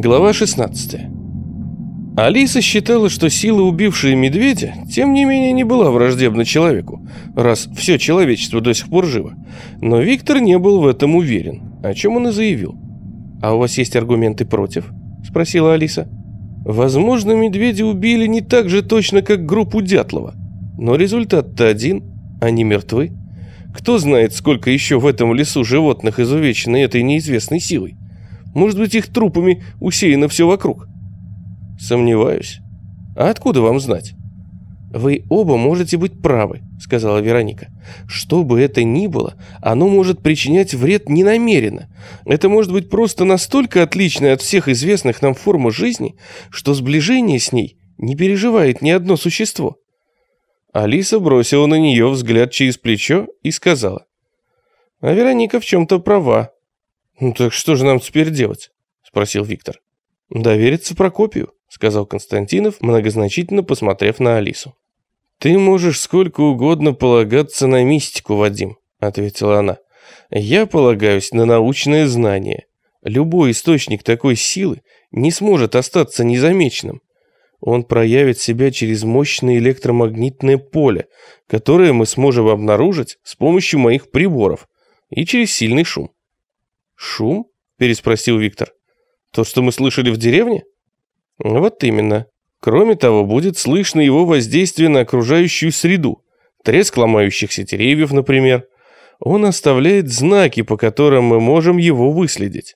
Глава 16 Алиса считала, что сила, убившая медведя, тем не менее не была враждебна человеку, раз все человечество до сих пор живо. Но Виктор не был в этом уверен, о чем он и заявил. «А у вас есть аргументы против?» – спросила Алиса. «Возможно, медведя убили не так же точно, как группу Дятлова. Но результат-то один, они мертвы. Кто знает, сколько еще в этом лесу животных изувечено этой неизвестной силой?» Может быть, их трупами усеяно все вокруг? Сомневаюсь. А откуда вам знать? Вы оба можете быть правы, сказала Вероника. Что бы это ни было, оно может причинять вред ненамеренно. Это может быть просто настолько отличное от всех известных нам форм жизни, что сближение с ней не переживает ни одно существо. Алиса бросила на нее взгляд через плечо и сказала. А Вероника в чем-то права. «Ну так что же нам теперь делать?» – спросил Виктор. «Довериться Прокопию», – сказал Константинов, многозначительно посмотрев на Алису. «Ты можешь сколько угодно полагаться на мистику, Вадим», – ответила она. «Я полагаюсь на научное знание. Любой источник такой силы не сможет остаться незамеченным. Он проявит себя через мощное электромагнитное поле, которое мы сможем обнаружить с помощью моих приборов, и через сильный шум. «Шум?» – переспросил Виктор. «То, что мы слышали в деревне?» «Вот именно. Кроме того, будет слышно его воздействие на окружающую среду. Треск ломающихся деревьев, например. Он оставляет знаки, по которым мы можем его выследить.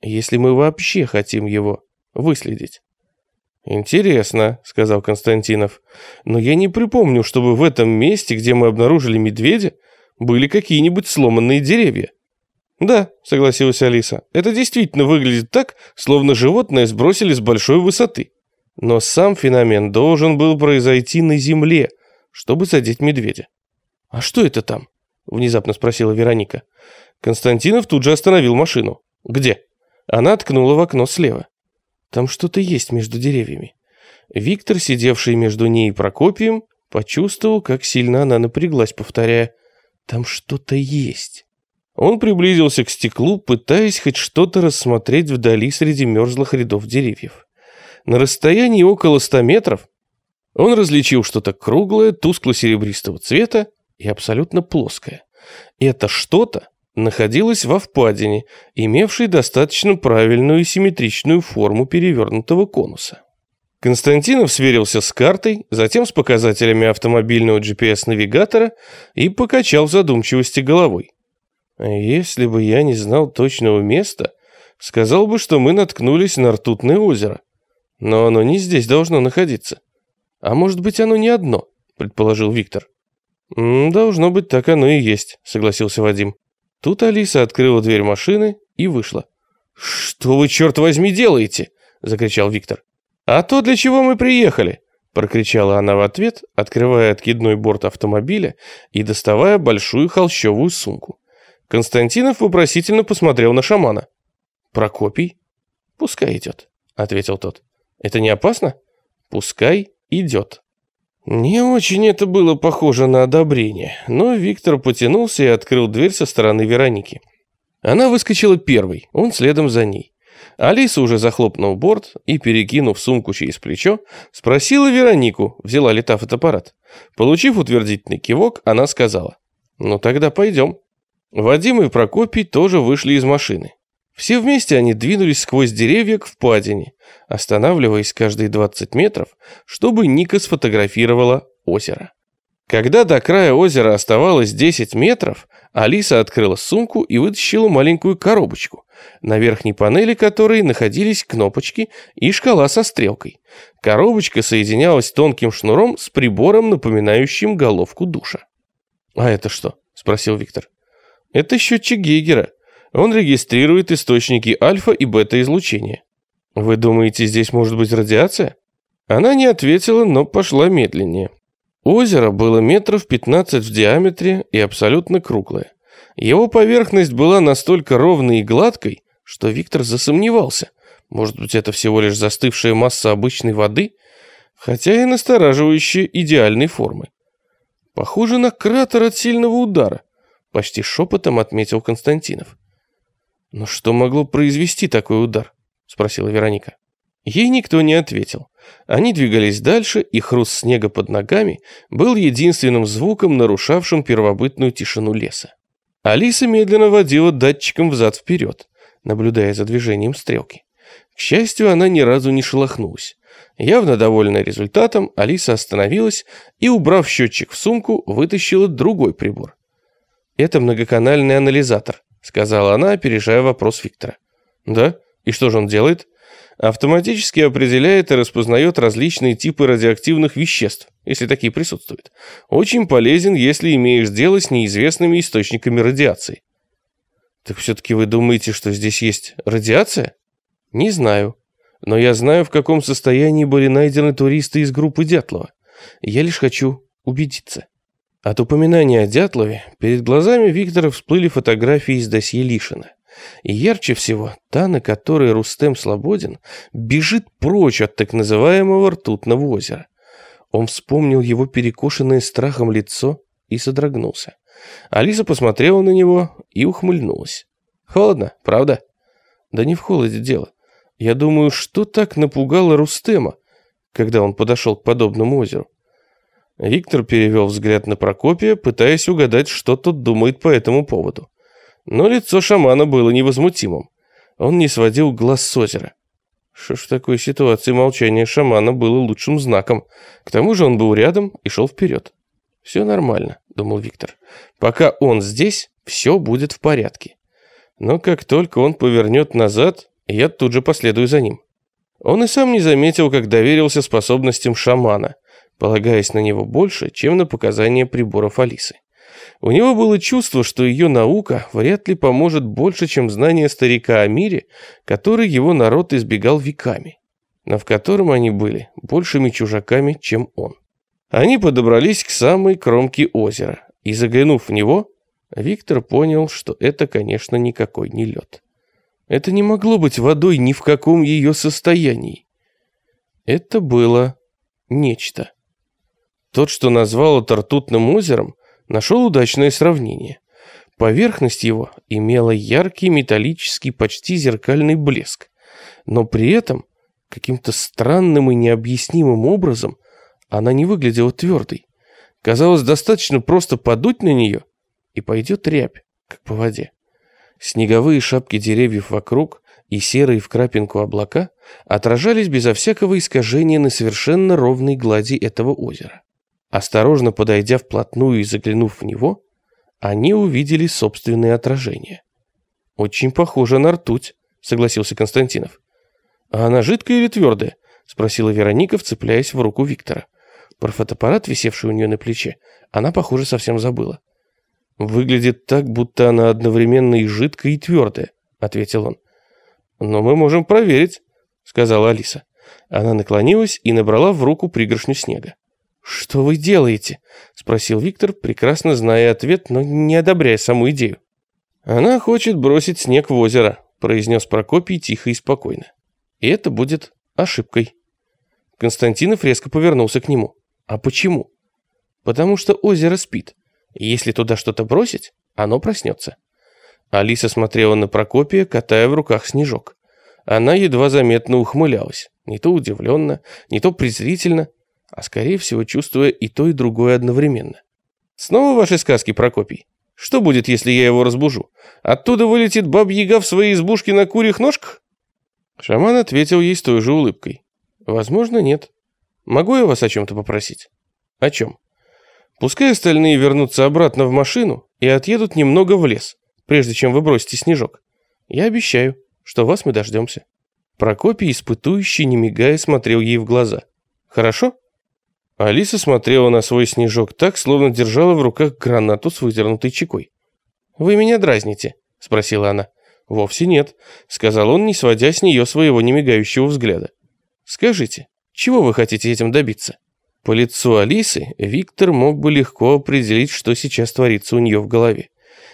Если мы вообще хотим его выследить». «Интересно», — сказал Константинов. «Но я не припомню, чтобы в этом месте, где мы обнаружили медведя, были какие-нибудь сломанные деревья». «Да», — согласилась Алиса, — «это действительно выглядит так, словно животное сбросили с большой высоты. Но сам феномен должен был произойти на земле, чтобы задеть медведя». «А что это там?» — внезапно спросила Вероника. Константинов тут же остановил машину. «Где?» Она ткнула в окно слева. «Там что-то есть между деревьями». Виктор, сидевший между ней и Прокопием, почувствовал, как сильно она напряглась, повторяя «Там что-то есть». Он приблизился к стеклу, пытаясь хоть что-то рассмотреть вдали среди мерзлых рядов деревьев. На расстоянии около ста метров он различил что-то круглое, тускло-серебристого цвета и абсолютно плоское. Это что-то находилось во впадине, имевшей достаточно правильную и симметричную форму перевернутого конуса. Константинов сверился с картой, затем с показателями автомобильного GPS-навигатора и покачал в задумчивости головой. Если бы я не знал точного места, сказал бы, что мы наткнулись на ртутное озеро. Но оно не здесь должно находиться. А может быть, оно не одно, предположил Виктор. «Должно быть, так оно и есть», — согласился Вадим. Тут Алиса открыла дверь машины и вышла. «Что вы, черт возьми, делаете?» — закричал Виктор. «А то, для чего мы приехали», — прокричала она в ответ, открывая откидной борт автомобиля и доставая большую холщовую сумку. Константинов вопросительно посмотрел на шамана. «Прокопий?» «Пускай идет», — ответил тот. «Это не опасно?» «Пускай идет». Не очень это было похоже на одобрение, но Виктор потянулся и открыл дверь со стороны Вероники. Она выскочила первой, он следом за ней. Алиса уже захлопнул борт и, перекинув сумку через плечо, спросила Веронику, взяла ли та фотоаппарат. Получив утвердительный кивок, она сказала, «Ну тогда пойдем». Вадим и Прокопий тоже вышли из машины. Все вместе они двинулись сквозь деревья к впадине, останавливаясь каждые 20 метров, чтобы Ника сфотографировала озеро. Когда до края озера оставалось 10 метров, Алиса открыла сумку и вытащила маленькую коробочку, на верхней панели которой находились кнопочки и шкала со стрелкой. Коробочка соединялась тонким шнуром с прибором, напоминающим головку душа. «А это что?» – спросил Виктор. Это счетчик Гейгера. Он регистрирует источники альфа и бета излучения. Вы думаете, здесь может быть радиация? Она не ответила, но пошла медленнее. Озеро было метров 15 в диаметре и абсолютно круглое. Его поверхность была настолько ровной и гладкой, что Виктор засомневался. Может быть, это всего лишь застывшая масса обычной воды, хотя и настораживающая идеальной формы. Похоже на кратер от сильного удара, почти шепотом отметил Константинов. Но что могло произвести такой удар? спросила Вероника. Ей никто не ответил. Они двигались дальше, и хруст снега под ногами был единственным звуком, нарушавшим первобытную тишину леса. Алиса медленно водила датчиком взад-вперед, наблюдая за движением стрелки. К счастью, она ни разу не шелохнулась. Явно довольная результатом, Алиса остановилась и, убрав счетчик в сумку, вытащила другой прибор. «Это многоканальный анализатор», — сказала она, опережая вопрос Виктора. «Да? И что же он делает?» автоматически определяет и распознает различные типы радиоактивных веществ, если такие присутствуют. Очень полезен, если имеешь дело с неизвестными источниками радиации. Так все-таки вы думаете, что здесь есть радиация? Не знаю. Но я знаю, в каком состоянии были найдены туристы из группы Дятлова. Я лишь хочу убедиться. От упоминания о Дятлове перед глазами Виктора всплыли фотографии из досье Лишина. И ярче всего та, на которой Рустем Слободин бежит прочь от так называемого ртутного озера. Он вспомнил его перекошенное страхом лицо и содрогнулся. Алиса посмотрела на него и ухмыльнулась. «Холодно, правда?» «Да не в холоде дело. Я думаю, что так напугало Рустема, когда он подошел к подобному озеру?» Виктор перевел взгляд на Прокопия, пытаясь угадать, что тот думает по этому поводу. Но лицо шамана было невозмутимым. Он не сводил глаз с озера. Что ж в такой ситуации молчание шамана было лучшим знаком. К тому же он был рядом и шел вперед. «Все нормально», — думал Виктор. «Пока он здесь, все будет в порядке. Но как только он повернет назад, я тут же последую за ним». Он и сам не заметил, как доверился способностям шамана, полагаясь на него больше, чем на показания приборов Алисы. У него было чувство, что ее наука вряд ли поможет больше, чем знание старика о мире, который его народ избегал веками, но в котором они были большими чужаками, чем он. Они подобрались к самой кромке озера, и заглянув в него, Виктор понял, что это, конечно, никакой не лед. Это не могло быть водой ни в каком ее состоянии. Это было нечто. Тот, что назвал это ртутным озером, нашел удачное сравнение. Поверхность его имела яркий металлический, почти зеркальный блеск, но при этом каким-то странным и необъяснимым образом она не выглядела твердой. Казалось, достаточно просто подуть на нее, и пойдет рябь, как по воде. Снеговые шапки деревьев вокруг и серые в крапинку облака отражались безо всякого искажения на совершенно ровной глади этого озера. Осторожно подойдя вплотную и заглянув в него, они увидели собственное отражение. «Очень похоже на ртуть», — согласился Константинов. «А она жидкая или твердая?» — спросила Вероника, вцепляясь в руку Виктора. Про фотоаппарат, висевший у нее на плече, она, похоже, совсем забыла. «Выглядит так, будто она одновременно и жидкая, и твердая», — ответил он. «Но мы можем проверить», — сказала Алиса. Она наклонилась и набрала в руку пригоршню снега. «Что вы делаете?» — спросил Виктор, прекрасно зная ответ, но не одобряя саму идею. «Она хочет бросить снег в озеро», — произнес Прокопий тихо и спокойно. «И это будет ошибкой». Константинов резко повернулся к нему. «А почему?» «Потому что озеро спит. Если туда что-то бросить, оно проснется». Алиса смотрела на Прокопия, катая в руках снежок. Она едва заметно ухмылялась, не то удивленно, не то презрительно, а скорее всего чувствуя и то, и другое одновременно. «Снова ваши сказки, Прокопий? Что будет, если я его разбужу? Оттуда вылетит баб-яга в своей избушке на курьих ножках?» Шаман ответил ей с той же улыбкой. «Возможно, нет. Могу я вас о чем-то попросить?» «О чем?» «Пускай остальные вернутся обратно в машину и отъедут немного в лес, прежде чем вы бросите снежок. Я обещаю, что вас мы дождемся». Прокопий, испытующий, не мигая, смотрел ей в глаза. «Хорошо?» Алиса смотрела на свой снежок так, словно держала в руках гранату с выдернутой чекой. «Вы меня дразните?» – спросила она. «Вовсе нет», – сказал он, не сводя с нее своего немигающего взгляда. «Скажите, чего вы хотите этим добиться?» По лицу Алисы Виктор мог бы легко определить, что сейчас творится у нее в голове.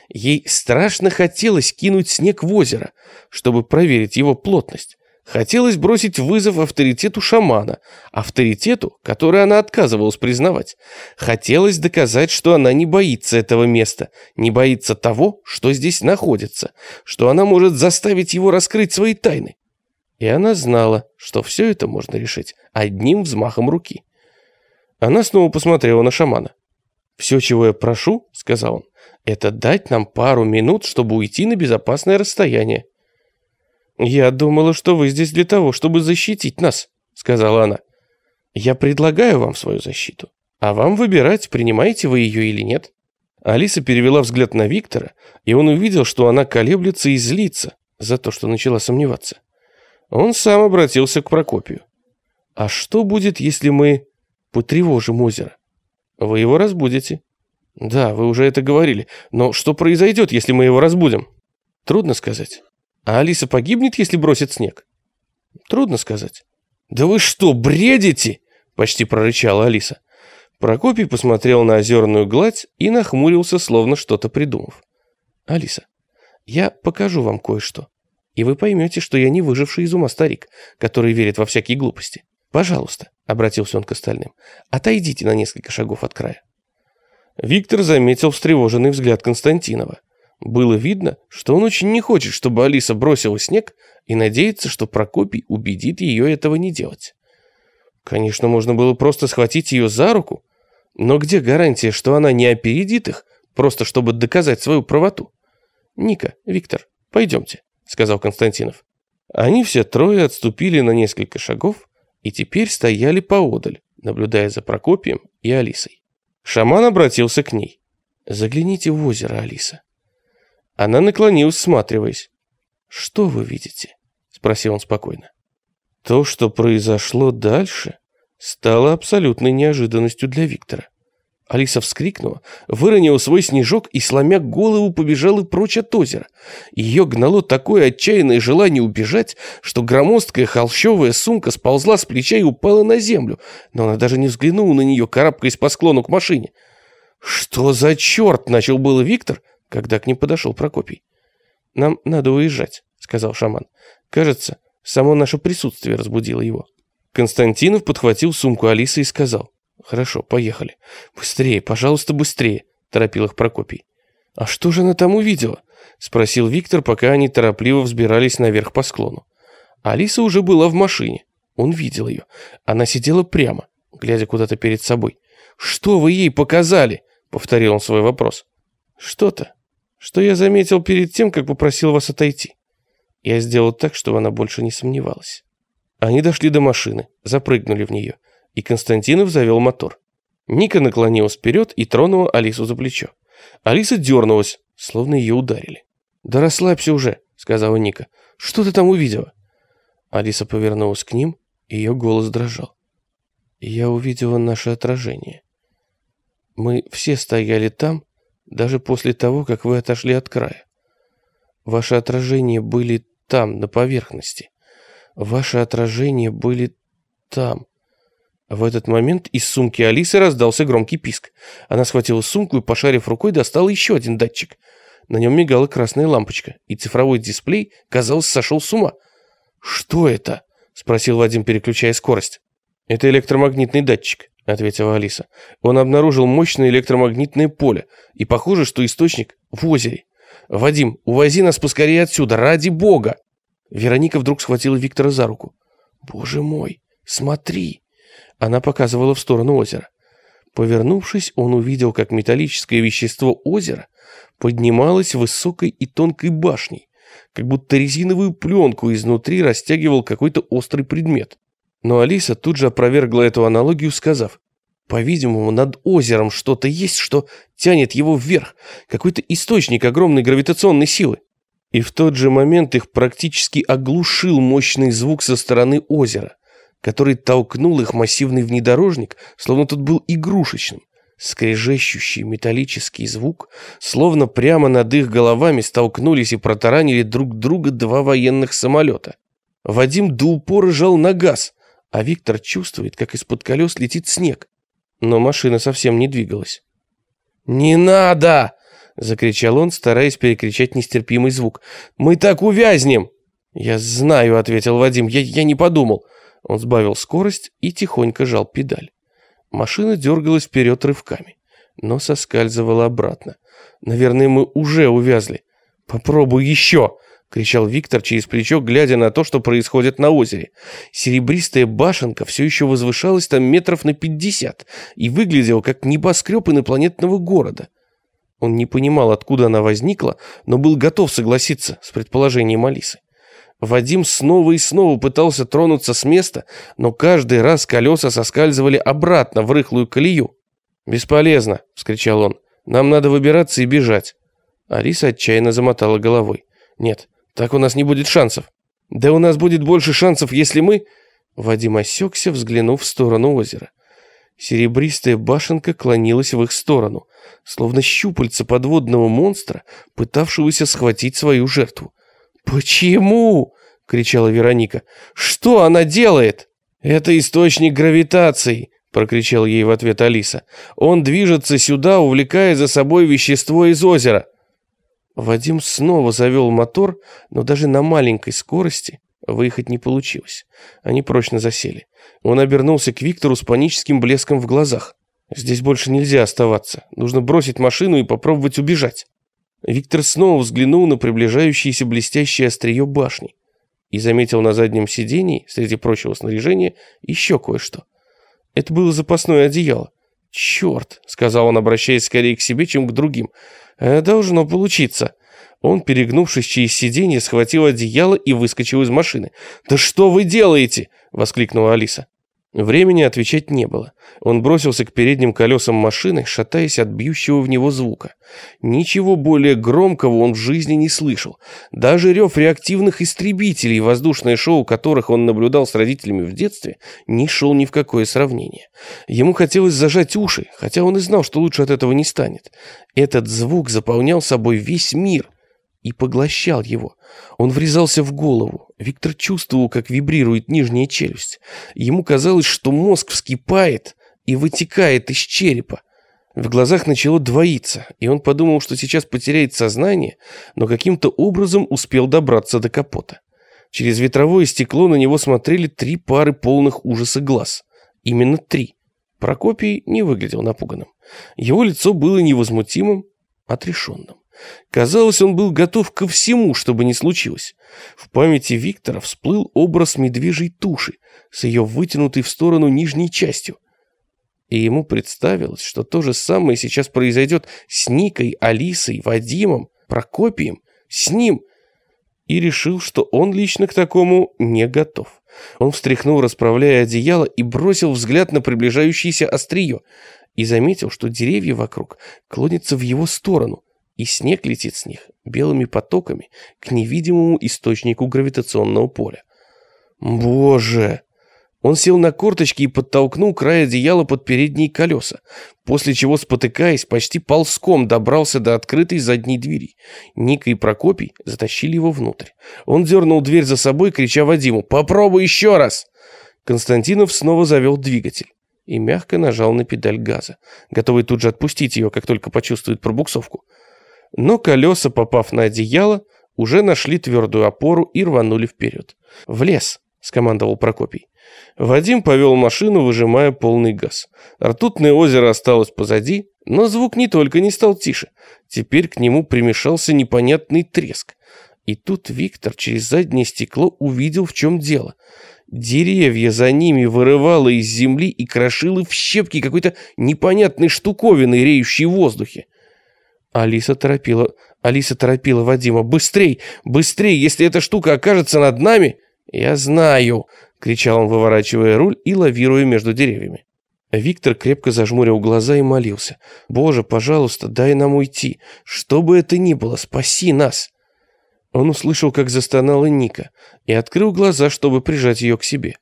Ей страшно хотелось кинуть снег в озеро, чтобы проверить его плотность. Хотелось бросить вызов авторитету шамана, авторитету, который она отказывалась признавать. Хотелось доказать, что она не боится этого места, не боится того, что здесь находится, что она может заставить его раскрыть свои тайны. И она знала, что все это можно решить одним взмахом руки. Она снова посмотрела на шамана. «Все, чего я прошу, — сказал он, — это дать нам пару минут, чтобы уйти на безопасное расстояние». «Я думала, что вы здесь для того, чтобы защитить нас», — сказала она. «Я предлагаю вам свою защиту, а вам выбирать, принимаете вы ее или нет». Алиса перевела взгляд на Виктора, и он увидел, что она колеблется и злится за то, что начала сомневаться. Он сам обратился к Прокопию. «А что будет, если мы потревожим озеро?» «Вы его разбудите». «Да, вы уже это говорили, но что произойдет, если мы его разбудим?» «Трудно сказать. А Алиса погибнет, если бросит снег? Трудно сказать. Да вы что, бредите? Почти прорычала Алиса. Прокопий посмотрел на озерную гладь и нахмурился, словно что-то придумав. Алиса, я покажу вам кое-что. И вы поймете, что я не выживший из ума старик, который верит во всякие глупости. Пожалуйста, обратился он к остальным, отойдите на несколько шагов от края. Виктор заметил встревоженный взгляд Константинова. Было видно, что он очень не хочет, чтобы Алиса бросила снег и надеется, что Прокопий убедит ее этого не делать. Конечно, можно было просто схватить ее за руку, но где гарантия, что она не опередит их, просто чтобы доказать свою правоту? «Ника, Виктор, пойдемте», — сказал Константинов. Они все трое отступили на несколько шагов и теперь стояли поодаль, наблюдая за Прокопием и Алисой. Шаман обратился к ней. «Загляните в озеро, Алиса. Она наклонилась, всматриваясь. «Что вы видите?» — спросил он спокойно. То, что произошло дальше, стало абсолютной неожиданностью для Виктора. Алиса вскрикнула, выронила свой снежок и, сломя голову, побежала прочь от озера. Ее гнало такое отчаянное желание убежать, что громоздкая холщовая сумка сползла с плеча и упала на землю, но она даже не взглянула на нее, карабкаясь по склону к машине. «Что за черт?» — начал было Виктор, когда к ним подошел Прокопий. «Нам надо уезжать», — сказал шаман. «Кажется, само наше присутствие разбудило его». Константинов подхватил сумку Алисы и сказал. «Хорошо, поехали. Быстрее, пожалуйста, быстрее», — торопил их Прокопий. «А что же она там увидела?» — спросил Виктор, пока они торопливо взбирались наверх по склону. Алиса уже была в машине. Он видел ее. Она сидела прямо, глядя куда-то перед собой. «Что вы ей показали?» — повторил он свой вопрос. «Что-то, что я заметил перед тем, как попросил вас отойти. Я сделал так, чтобы она больше не сомневалась. Они дошли до машины, запрыгнули в нее, и Константинов завел мотор. Ника наклонилась вперед и тронула Алису за плечо. Алиса дернулась, словно ее ударили. «Да расслабься уже», — сказала Ника. «Что ты там увидела?» Алиса повернулась к ним, и ее голос дрожал. «Я увидела наше отражение. Мы все стояли там, даже после того, как вы отошли от края. Ваши отражения были там, на поверхности. Ваши отражения были там. В этот момент из сумки Алисы раздался громкий писк. Она схватила сумку и, пошарив рукой, достала еще один датчик. На нем мигала красная лампочка, и цифровой дисплей, казалось, сошел с ума. «Что это?» — спросил Вадим, переключая скорость. «Это электромагнитный датчик ответила Алиса. Он обнаружил мощное электромагнитное поле, и похоже, что источник в озере. Вадим, увози нас поскорее отсюда, ради бога. Вероника вдруг схватила Виктора за руку. Боже мой, смотри. Она показывала в сторону озера. Повернувшись, он увидел, как металлическое вещество озера поднималось высокой и тонкой башней, как будто резиновую пленку изнутри растягивал какой-то острый предмет. Но Алиса тут же опровергла эту аналогию, сказав, «По-видимому, над озером что-то есть, что тянет его вверх, какой-то источник огромной гравитационной силы». И в тот же момент их практически оглушил мощный звук со стороны озера, который толкнул их массивный внедорожник, словно тот был игрушечным. Скрежещущий металлический звук, словно прямо над их головами столкнулись и протаранили друг друга два военных самолета. Вадим до упора жал на газ, а Виктор чувствует, как из-под колес летит снег. Но машина совсем не двигалась. «Не надо!» — закричал он, стараясь перекричать нестерпимый звук. «Мы так увязнем!» «Я знаю», — ответил Вадим, я, «я не подумал». Он сбавил скорость и тихонько жал педаль. Машина дергалась вперед рывками, но соскальзывала обратно. Наверное, мы уже увязли. «Попробуй еще!» — кричал Виктор через плечо, глядя на то, что происходит на озере. Серебристая башенка все еще возвышалась там метров на пятьдесят и выглядела как небоскреб инопланетного города. Он не понимал, откуда она возникла, но был готов согласиться с предположением Алисы. Вадим снова и снова пытался тронуться с места, но каждый раз колеса соскальзывали обратно в рыхлую колею. «Бесполезно!» — вскричал он. «Нам надо выбираться и бежать». Алиса отчаянно замотала головой. «Нет, так у нас не будет шансов». «Да у нас будет больше шансов, если мы...» Вадим осекся, взглянув в сторону озера. Серебристая башенка клонилась в их сторону, словно щупальца подводного монстра, пытавшегося схватить свою жертву. «Почему?» — кричала Вероника. «Что она делает?» «Это источник гравитации», — прокричал ей в ответ Алиса. «Он движется сюда, увлекая за собой вещество из озера». Вадим снова завел мотор, но даже на маленькой скорости выехать не получилось. Они прочно засели. Он обернулся к Виктору с паническим блеском в глазах. «Здесь больше нельзя оставаться. Нужно бросить машину и попробовать убежать». Виктор снова взглянул на приближающееся блестящее острие башни и заметил на заднем сидении, среди прочего снаряжения, еще кое-что. Это было запасное одеяло. «Черт!» — сказал он, обращаясь скорее к себе, чем к другим. «Э, «Должно получиться». Он, перегнувшись через сиденье, схватил одеяло и выскочил из машины. «Да что вы делаете?» — воскликнула Алиса. Времени отвечать не было. Он бросился к передним колесам машины, шатаясь от бьющего в него звука. Ничего более громкого он в жизни не слышал. Даже рев реактивных истребителей, воздушное шоу которых он наблюдал с родителями в детстве, не шел ни в какое сравнение. Ему хотелось зажать уши, хотя он и знал, что лучше от этого не станет. Этот звук заполнял собой весь мир, и поглощал его. Он врезался в голову. Виктор чувствовал, как вибрирует нижняя челюсть. Ему казалось, что мозг вскипает и вытекает из черепа. В глазах начало двоиться, и он подумал, что сейчас потеряет сознание, но каким-то образом успел добраться до капота. Через ветровое стекло на него смотрели три пары полных ужаса глаз. Именно три. Прокопий не выглядел напуганным. Его лицо было невозмутимым, отрешенным. Казалось, он был готов ко всему, чтобы не случилось. В памяти Виктора всплыл образ медвежьей туши с ее вытянутой в сторону нижней частью. И ему представилось, что то же самое сейчас произойдет с Никой, Алисой, Вадимом, Прокопием, с ним. И решил, что он лично к такому не готов. Он встряхнул, расправляя одеяло, и бросил взгляд на приближающееся острие, и заметил, что деревья вокруг клонятся в его сторону, и снег летит с них белыми потоками к невидимому источнику гравитационного поля. Боже! Он сел на корточки и подтолкнул край одеяла под передние колеса, после чего, спотыкаясь, почти ползком добрался до открытой задней двери. Ника и Прокопий затащили его внутрь. Он дернул дверь за собой, крича Вадиму «Попробуй еще раз!» Константинов снова завел двигатель и мягко нажал на педаль газа, готовый тут же отпустить ее, как только почувствует пробуксовку. Но колеса, попав на одеяло, уже нашли твердую опору и рванули вперед. «В лес!» — скомандовал Прокопий. Вадим повел машину, выжимая полный газ. Ртутное озеро осталось позади, но звук не только не стал тише. Теперь к нему примешался непонятный треск. И тут Виктор через заднее стекло увидел, в чем дело. Деревья за ними вырывало из земли и крошило в щепки какой-то непонятной штуковины, реющей в воздухе. Алиса торопила, Алиса торопила Вадима. «Быстрей! Быстрей! Если эта штука окажется над нами...» «Я знаю!» — кричал он, выворачивая руль и лавируя между деревьями. Виктор крепко зажмурил глаза и молился. «Боже, пожалуйста, дай нам уйти. Что бы это ни было, спаси нас!» Он услышал, как застонала Ника, и открыл глаза, чтобы прижать ее к себе.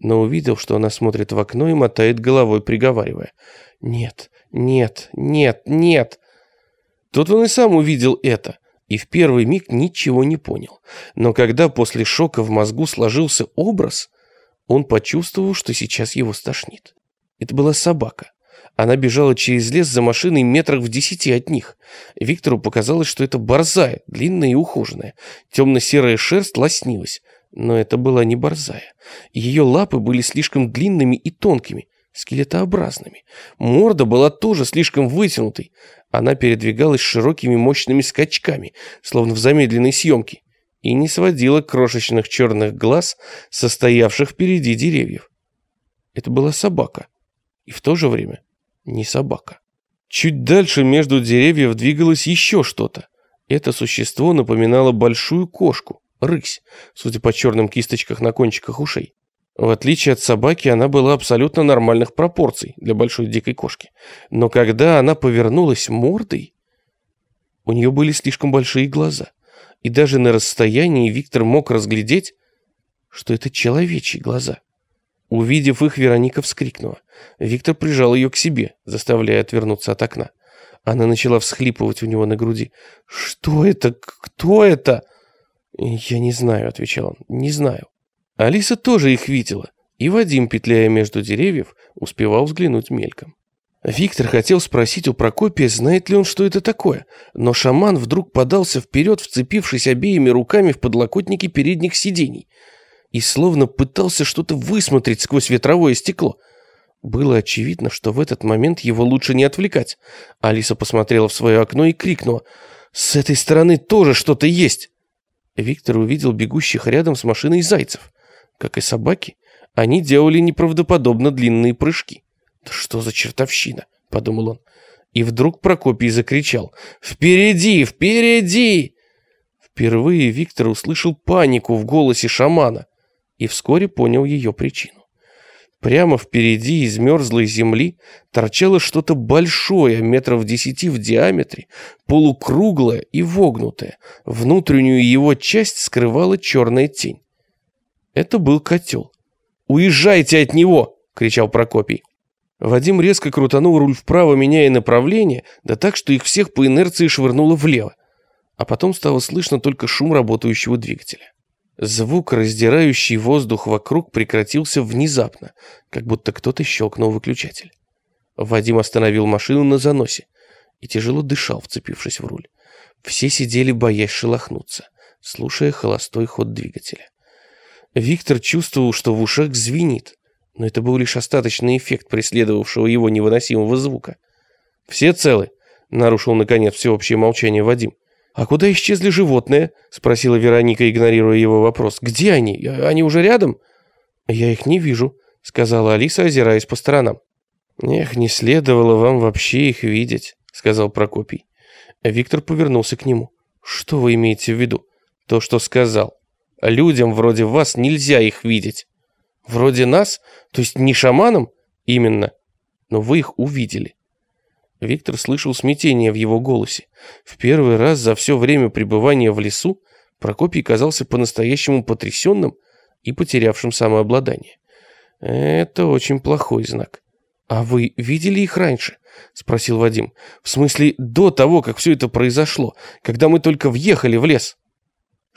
Но увидел, что она смотрит в окно и мотает головой, приговаривая. «Нет, нет, нет, нет!» Тут он и сам увидел это, и в первый миг ничего не понял. Но когда после шока в мозгу сложился образ, он почувствовал, что сейчас его стошнит. Это была собака. Она бежала через лес за машиной метрах в десяти от них. Виктору показалось, что это борзая, длинная и ухоженная. Темно-серая шерсть лоснилась. Но это была не борзая. Ее лапы были слишком длинными и тонкими, скелетообразными. Морда была тоже слишком вытянутой. Она передвигалась широкими мощными скачками, словно в замедленной съемке, и не сводила крошечных черных глаз, состоявших впереди деревьев. Это была собака. И в то же время не собака. Чуть дальше между деревьев двигалось еще что-то. Это существо напоминало большую кошку, рысь, судя по черным кисточках на кончиках ушей. В отличие от собаки, она была абсолютно нормальных пропорций для большой дикой кошки. Но когда она повернулась мордой, у нее были слишком большие глаза. И даже на расстоянии Виктор мог разглядеть, что это человечьи глаза. Увидев их, Вероника вскрикнула. Виктор прижал ее к себе, заставляя отвернуться от окна. Она начала всхлипывать у него на груди. «Что это? Кто это?» «Я не знаю», — отвечал он, — «не знаю». Алиса тоже их видела, и Вадим, петляя между деревьев, успевал взглянуть мельком. Виктор хотел спросить у Прокопия, знает ли он, что это такое, но шаман вдруг подался вперед, вцепившись обеими руками в подлокотники передних сидений, и словно пытался что-то высмотреть сквозь ветровое стекло. Было очевидно, что в этот момент его лучше не отвлекать. Алиса посмотрела в свое окно и крикнула «С этой стороны тоже что-то есть!» Виктор увидел бегущих рядом с машиной зайцев. Как и собаки, они делали неправдоподобно длинные прыжки. «Да что за чертовщина?» — подумал он. И вдруг Прокопий закричал «Впереди! Впереди!» Впервые Виктор услышал панику в голосе шамана и вскоре понял ее причину. Прямо впереди из мерзлой земли торчало что-то большое, метров десяти в диаметре, полукруглое и вогнутое. Внутреннюю его часть скрывала черная тень. Это был котел. «Уезжайте от него!» — кричал Прокопий. Вадим резко крутанул руль вправо, меняя направление, да так, что их всех по инерции швырнуло влево. А потом стало слышно только шум работающего двигателя. Звук, раздирающий воздух вокруг, прекратился внезапно, как будто кто-то щелкнул выключатель. Вадим остановил машину на заносе и тяжело дышал, вцепившись в руль. Все сидели, боясь шелохнуться, слушая холостой ход двигателя. Виктор чувствовал, что в ушах звенит, но это был лишь остаточный эффект преследовавшего его невыносимого звука. «Все целы?» — нарушил, наконец, всеобщее молчание Вадим. «А куда исчезли животные?» — спросила Вероника, игнорируя его вопрос. «Где они? Они уже рядом?» «Я их не вижу», — сказала Алиса, озираясь по сторонам. «Эх, не следовало вам вообще их видеть», — сказал Прокопий. Виктор повернулся к нему. «Что вы имеете в виду?» «То, что сказал. Людям вроде вас нельзя их видеть. Вроде нас? То есть не шаманам? Именно. Но вы их увидели. Виктор слышал смятение в его голосе. В первый раз за все время пребывания в лесу Прокопий казался по-настоящему потрясенным и потерявшим самообладание. Это очень плохой знак. «А вы видели их раньше?» — спросил Вадим. «В смысле, до того, как все это произошло, когда мы только въехали в лес?»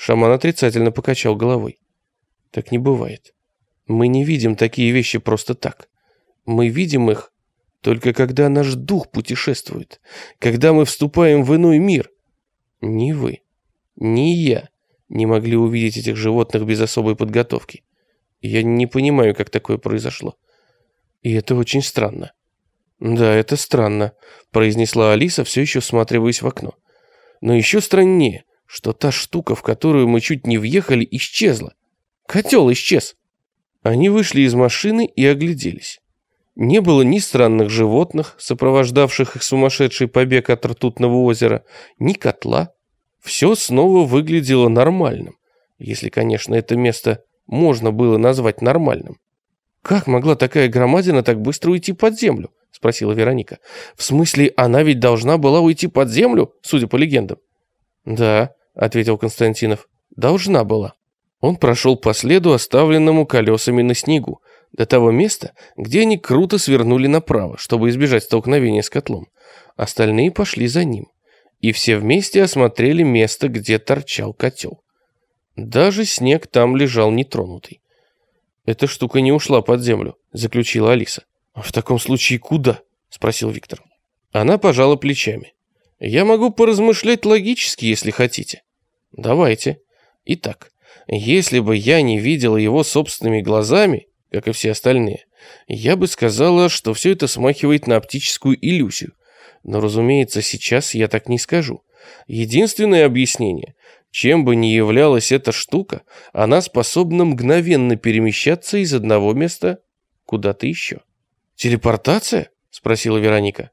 Шаман отрицательно покачал головой. Так не бывает. Мы не видим такие вещи просто так. Мы видим их только когда наш дух путешествует, когда мы вступаем в иной мир. Ни вы, ни я не могли увидеть этих животных без особой подготовки. Я не понимаю, как такое произошло. И это очень странно. Да, это странно, произнесла Алиса, все еще всматриваясь в окно. Но еще страннее, что та штука, в которую мы чуть не въехали, исчезла. Котел исчез. Они вышли из машины и огляделись. Не было ни странных животных, сопровождавших их сумасшедший побег от ртутного озера, ни котла. Все снова выглядело нормальным, если, конечно, это место можно было назвать нормальным. «Как могла такая громадина так быстро уйти под землю?» — спросила Вероника. «В смысле, она ведь должна была уйти под землю, судя по легендам?» «Да», ответил Константинов. Должна была. Он прошел по следу, оставленному колесами на снегу, до того места, где они круто свернули направо, чтобы избежать столкновения с котлом. Остальные пошли за ним. И все вместе осмотрели место, где торчал котел. Даже снег там лежал нетронутый. «Эта штука не ушла под землю», — заключила Алиса. «А в таком случае куда?» спросил Виктор. Она пожала плечами. Я могу поразмышлять логически, если хотите. Давайте. Итак, если бы я не видела его собственными глазами, как и все остальные, я бы сказала, что все это смахивает на оптическую иллюзию. Но, разумеется, сейчас я так не скажу. Единственное объяснение, чем бы ни являлась эта штука, она способна мгновенно перемещаться из одного места куда-то еще. «Телепортация?» — спросила Вероника.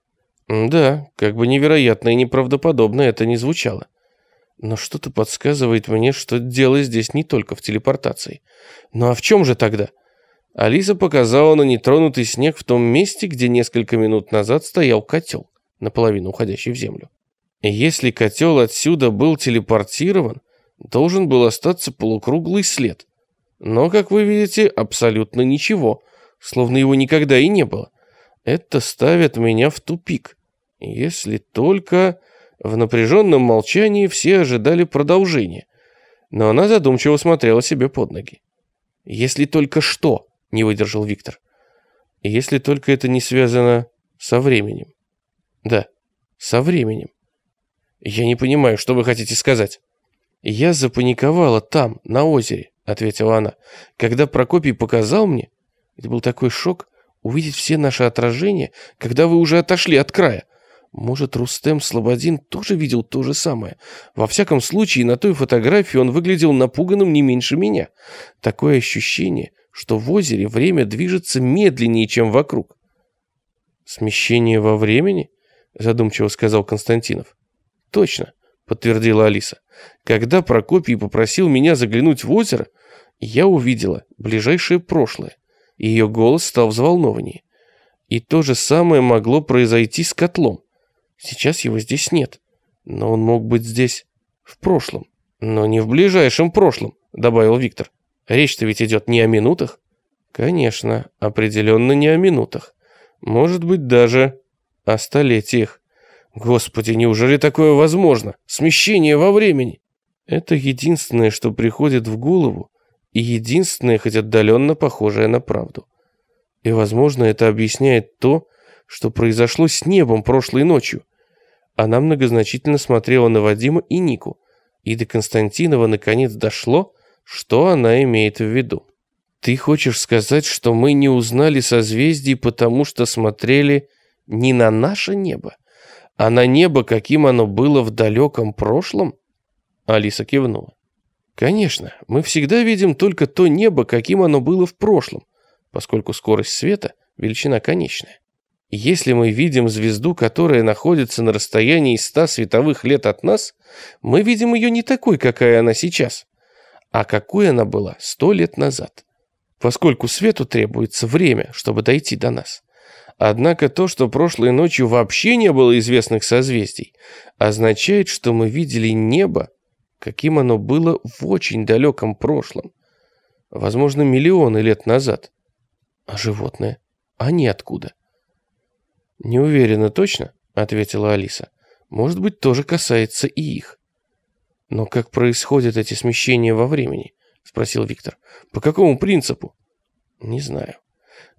«Да, как бы невероятно и неправдоподобно это не звучало. Но что-то подсказывает мне, что дело здесь не только в телепортации. Ну а в чем же тогда?» Алиса показала на нетронутый снег в том месте, где несколько минут назад стоял котел, наполовину уходящий в землю. Если котел отсюда был телепортирован, должен был остаться полукруглый след. Но, как вы видите, абсолютно ничего, словно его никогда и не было. Это ставит меня в тупик. Если только... В напряженном молчании все ожидали продолжения, но она задумчиво смотрела себе под ноги. «Если только что», — не выдержал Виктор. «Если только это не связано со временем». «Да, со временем. «Я не понимаю, что вы хотите сказать?» «Я запаниковала там, на озере», — ответила она. «Когда Прокопий показал мне, это был такой шок, увидеть все наши отражения, когда вы уже отошли от края. Может, Рустем Слободин тоже видел то же самое? Во всяком случае, на той фотографии он выглядел напуганным не меньше меня. Такое ощущение, что в озере время движется медленнее, чем вокруг». «Смещение во времени?» — задумчиво сказал Константинов. «Точно», — подтвердила Алиса. «Когда Прокопий попросил меня заглянуть в озеро, я увидела ближайшее прошлое, ее голос стал взволнованнее. И то же самое могло произойти с котлом. Сейчас его здесь нет, но он мог быть здесь в прошлом. Но не в ближайшем прошлом», — добавил Виктор. «Речь-то ведь идет не о минутах». «Конечно, определенно не о минутах. Может быть, даже о столетиях». Господи, неужели такое возможно? Смещение во времени. Это единственное, что приходит в голову, и единственное, хоть отдаленно похожее на правду. И, возможно, это объясняет то, что произошло с небом прошлой ночью. Она многозначительно смотрела на Вадима и Нику, и до Константинова наконец дошло, что она имеет в виду. «Ты хочешь сказать, что мы не узнали созвездий, потому что смотрели не на наше небо?» А на небо, каким оно было в далеком прошлом? Алиса кивнула. Конечно, мы всегда видим только то небо, каким оно было в прошлом, поскольку скорость света – величина конечная. Если мы видим звезду, которая находится на расстоянии 100 световых лет от нас, мы видим ее не такой, какая она сейчас, а какой она была 100 лет назад, поскольку свету требуется время, чтобы дойти до нас. Однако то, что прошлой ночью вообще не было известных созвездий, означает, что мы видели небо, каким оно было в очень далеком прошлом. Возможно, миллионы лет назад. А животные? Они откуда? Не уверена точно, ответила Алиса. Может быть, тоже касается и их. Но как происходят эти смещения во времени? Спросил Виктор. По какому принципу? Не знаю.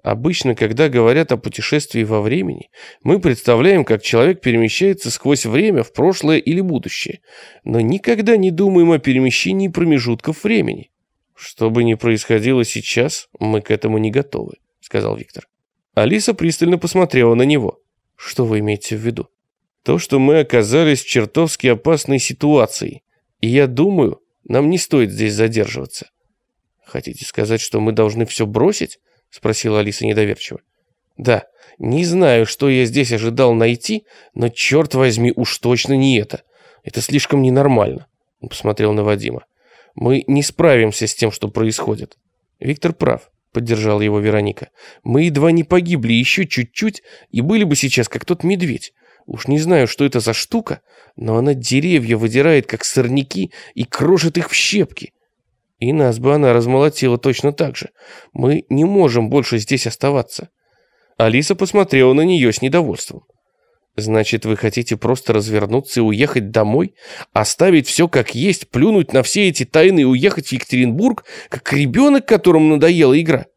Обычно, когда говорят о путешествии во времени, мы представляем, как человек перемещается сквозь время в прошлое или будущее, но никогда не думаем о перемещении промежутков времени. Что бы ни происходило сейчас, мы к этому не готовы, сказал Виктор. Алиса пристально посмотрела на него. Что вы имеете в виду? То, что мы оказались в чертовски опасной ситуации. И я думаю, нам не стоит здесь задерживаться. Хотите сказать, что мы должны все бросить? — спросила Алиса недоверчиво. «Да, не знаю, что я здесь ожидал найти, но, черт возьми, уж точно не это. Это слишком ненормально», — он посмотрел на Вадима. «Мы не справимся с тем, что происходит». «Виктор прав», — поддержала его Вероника. «Мы едва не погибли еще чуть-чуть и были бы сейчас как тот медведь. Уж не знаю, что это за штука, но она деревья выдирает, как сорняки, и крошит их в щепки. И нас бы она размолотила точно так же. Мы не можем больше здесь оставаться. Алиса посмотрела на нее с недовольством. Значит, вы хотите просто развернуться и уехать домой? Оставить все как есть, плюнуть на все эти тайны и уехать в Екатеринбург, как ребенок, которому надоела игра?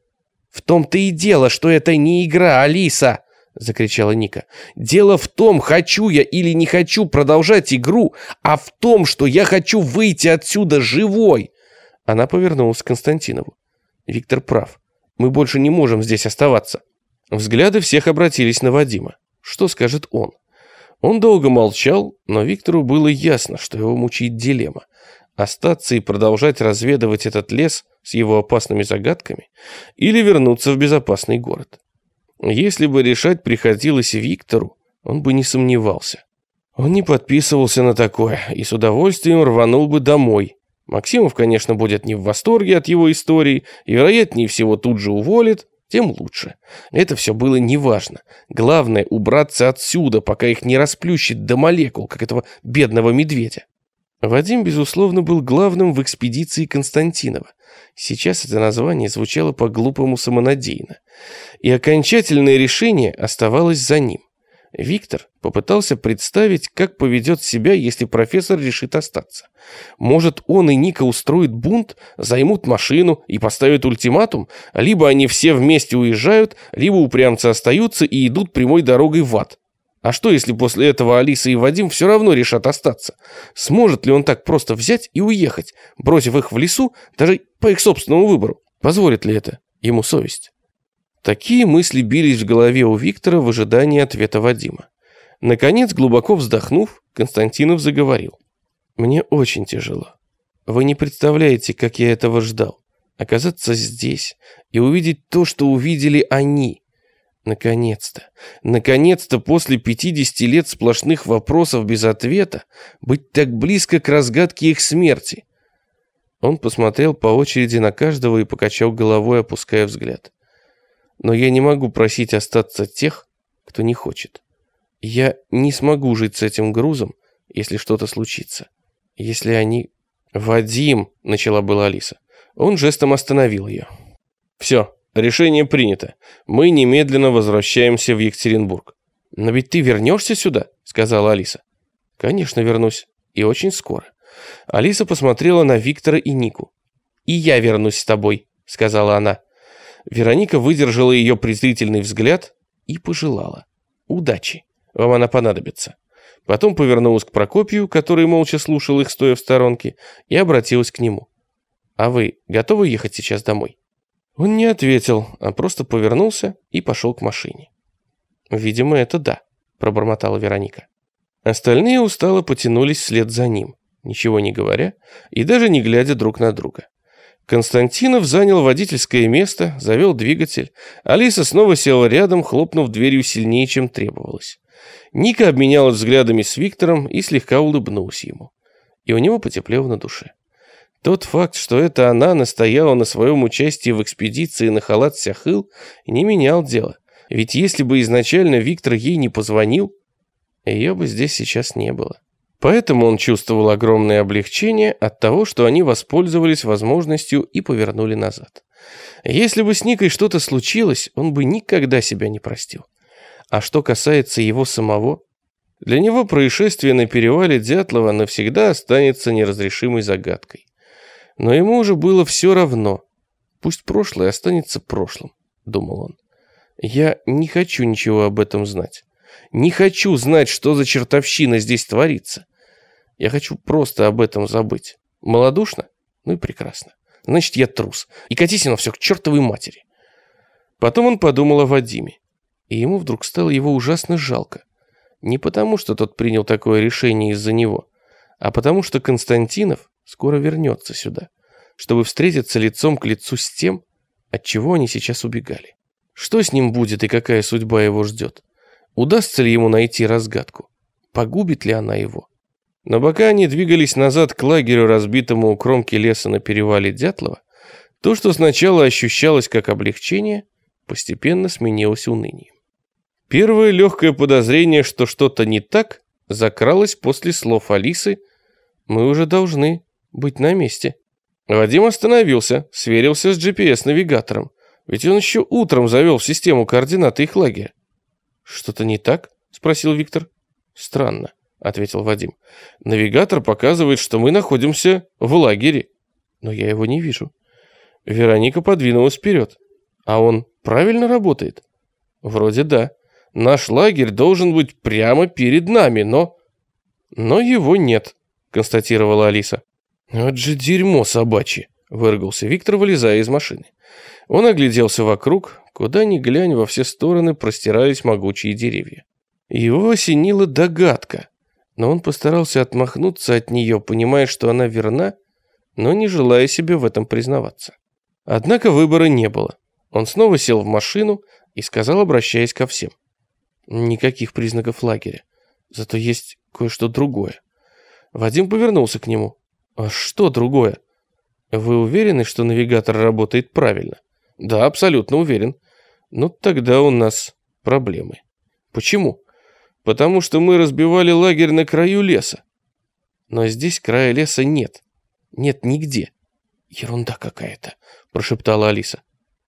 В том-то и дело, что это не игра, Алиса, закричала Ника. «Дело в том, хочу я или не хочу продолжать игру, а в том, что я хочу выйти отсюда живой!» Она повернулась к Константинову. «Виктор прав. Мы больше не можем здесь оставаться». Взгляды всех обратились на Вадима. Что скажет он? Он долго молчал, но Виктору было ясно, что его мучает дилемма. Остаться и продолжать разведывать этот лес с его опасными загадками или вернуться в безопасный город. Если бы решать приходилось Виктору, он бы не сомневался. Он не подписывался на такое и с удовольствием рванул бы домой. Максимов, конечно, будет не в восторге от его истории и, вероятнее всего, тут же уволит, тем лучше. Это все было неважно. Главное — убраться отсюда, пока их не расплющит до молекул, как этого бедного медведя. Вадим, безусловно, был главным в экспедиции Константинова. Сейчас это название звучало по-глупому самонадеянно. И окончательное решение оставалось за ним. Виктор попытался представить, как поведет себя, если профессор решит остаться. Может, он и Ника устроят бунт, займут машину и поставят ультиматум? Либо они все вместе уезжают, либо упрямцы остаются и идут прямой дорогой в ад. А что, если после этого Алиса и Вадим все равно решат остаться? Сможет ли он так просто взять и уехать, бросив их в лесу, даже по их собственному выбору? Позволит ли это ему совесть? Такие мысли бились в голове у Виктора в ожидании ответа Вадима. Наконец, глубоко вздохнув, Константинов заговорил. «Мне очень тяжело. Вы не представляете, как я этого ждал. Оказаться здесь и увидеть то, что увидели они. Наконец-то, наконец-то после 50 лет сплошных вопросов без ответа быть так близко к разгадке их смерти». Он посмотрел по очереди на каждого и покачал головой, опуская взгляд. Но я не могу просить остаться тех, кто не хочет. Я не смогу жить с этим грузом, если что-то случится. Если они... «Вадим!» — начала была Алиса. Он жестом остановил ее. «Все, решение принято. Мы немедленно возвращаемся в Екатеринбург». «Но ведь ты вернешься сюда?» — сказала Алиса. «Конечно вернусь. И очень скоро». Алиса посмотрела на Виктора и Нику. «И я вернусь с тобой», — сказала она. Вероника выдержала ее презрительный взгляд и пожелала. «Удачи, вам она понадобится». Потом повернулась к Прокопию, который молча слушал их, стоя в сторонке, и обратилась к нему. «А вы готовы ехать сейчас домой?» Он не ответил, а просто повернулся и пошел к машине. «Видимо, это да», — пробормотала Вероника. Остальные устало потянулись вслед за ним, ничего не говоря и даже не глядя друг на друга. Константинов занял водительское место, завел двигатель. Алиса снова села рядом, хлопнув дверью сильнее, чем требовалось. Ника обменялась взглядами с Виктором и слегка улыбнулась ему. И у него потеплело на душе. Тот факт, что это она настояла на своем участии в экспедиции на халат Сяхыл, не менял дело. Ведь если бы изначально Виктор ей не позвонил, ее бы здесь сейчас не было. Поэтому он чувствовал огромное облегчение от того, что они воспользовались возможностью и повернули назад. Если бы с Никой что-то случилось, он бы никогда себя не простил. А что касается его самого, для него происшествие на перевале Дятлова навсегда останется неразрешимой загадкой. Но ему уже было все равно. Пусть прошлое останется прошлым, думал он. Я не хочу ничего об этом знать. Не хочу знать, что за чертовщина здесь творится. Я хочу просто об этом забыть. Молодушно? Ну и прекрасно. Значит, я трус. И катись оно все к чертовой матери. Потом он подумал о Вадиме. И ему вдруг стало его ужасно жалко. Не потому, что тот принял такое решение из-за него, а потому, что Константинов скоро вернется сюда, чтобы встретиться лицом к лицу с тем, от чего они сейчас убегали. Что с ним будет и какая судьба его ждет? Удастся ли ему найти разгадку? Погубит ли она его? Но пока они двигались назад к лагерю, разбитому у кромки леса на перевале Дятлова, то, что сначала ощущалось как облегчение, постепенно сменилось унынием. Первое легкое подозрение, что что-то не так, закралось после слов Алисы «Мы уже должны быть на месте». Вадим остановился, сверился с GPS-навигатором, ведь он еще утром завел в систему координаты их лагеря. «Что-то не так?» – спросил Виктор. «Странно. — ответил Вадим. «Навигатор показывает, что мы находимся в лагере, но я его не вижу». Вероника подвинулась вперед. «А он правильно работает?» «Вроде да. Наш лагерь должен быть прямо перед нами, но... Но его нет, констатировала Алиса. Вот же дерьмо собачье, выругался Виктор, вылезая из машины. Он огляделся вокруг, куда ни глянь, во все стороны простирались могучие деревья. Его осенила догадка, но он постарался отмахнуться от нее, понимая, что она верна, но не желая себе в этом признаваться. Однако выбора не было. Он снова сел в машину и сказал, обращаясь ко всем. Никаких признаков лагеря. Зато есть кое-что другое. Вадим повернулся к нему. А что другое? Вы уверены, что навигатор работает правильно? Да, абсолютно уверен. Ну тогда у нас проблемы. Почему? Потому что мы разбивали лагерь на краю леса. Но здесь края леса нет. Нет нигде. Ерунда какая-то, прошептала Алиса.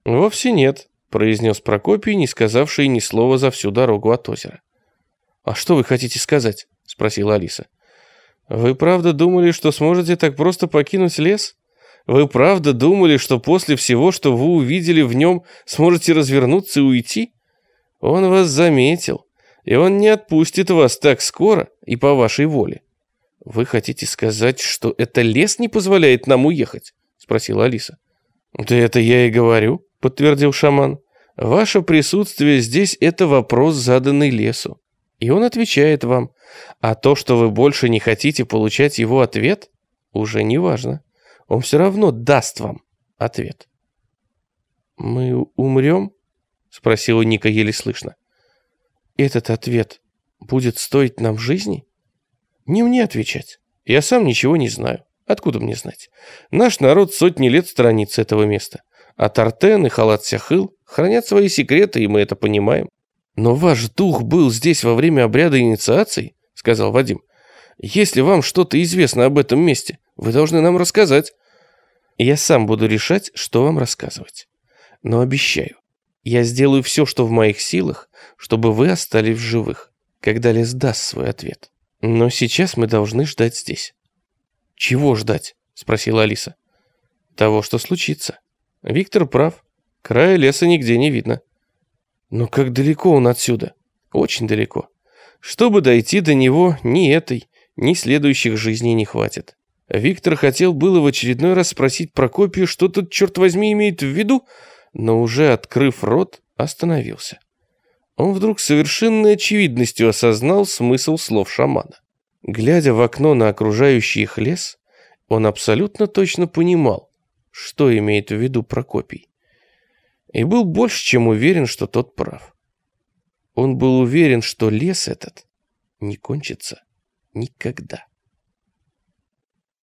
Вовсе нет, произнес Прокопий, не сказавший ни слова за всю дорогу от озера. А что вы хотите сказать? спросила Алиса. Вы правда думали, что сможете так просто покинуть лес? Вы правда думали, что после всего, что вы увидели в нем, сможете развернуться и уйти? Он вас заметил, и он не отпустит вас так скоро и по вашей воле. Вы хотите сказать, что это лес не позволяет нам уехать? Спросила Алиса. Да это я и говорю, подтвердил шаман. Ваше присутствие здесь – это вопрос, заданный лесу. И он отвечает вам. А то, что вы больше не хотите получать его ответ, уже не важно. Он все равно даст вам ответ. «Мы умрем?» – спросила Ника еле слышно. «Этот ответ будет стоить нам жизни?» «Не мне отвечать. Я сам ничего не знаю. Откуда мне знать? Наш народ сотни лет сторонится этого места. А Тартен и Халат Сяхыл хранят свои секреты, и мы это понимаем. Но ваш дух был здесь во время обряда инициации, сказал Вадим. Если вам что-то известно об этом месте, вы должны нам рассказать. Я сам буду решать, что вам рассказывать. Но обещаю, я сделаю все, что в моих силах, чтобы вы остались в живых, когда лес даст свой ответ. Но сейчас мы должны ждать здесь. Чего ждать? Спросила Алиса. Того, что случится. Виктор прав. Края леса нигде не видно. Но как далеко он отсюда? Очень далеко. Чтобы дойти до него, ни этой, ни следующих жизней не хватит. Виктор хотел было в очередной раз спросить Прокопию, что тут, черт возьми, имеет в виду, но уже открыв рот, остановился. Он вдруг совершенной очевидностью осознал смысл слов шамана. Глядя в окно на окружающий их лес, он абсолютно точно понимал, что имеет в виду Прокопий. И был больше чем уверен, что тот прав. Он был уверен, что лес этот не кончится никогда.